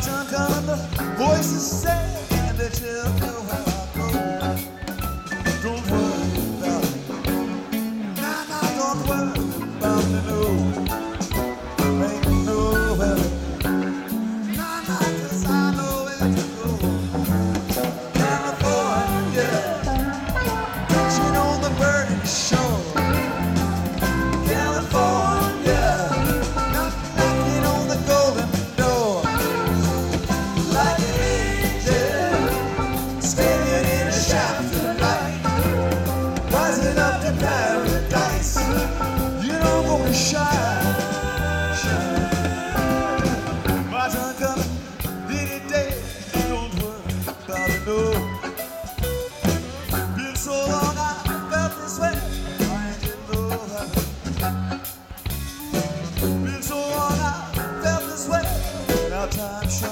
time coming, the voices say time sure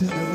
to say.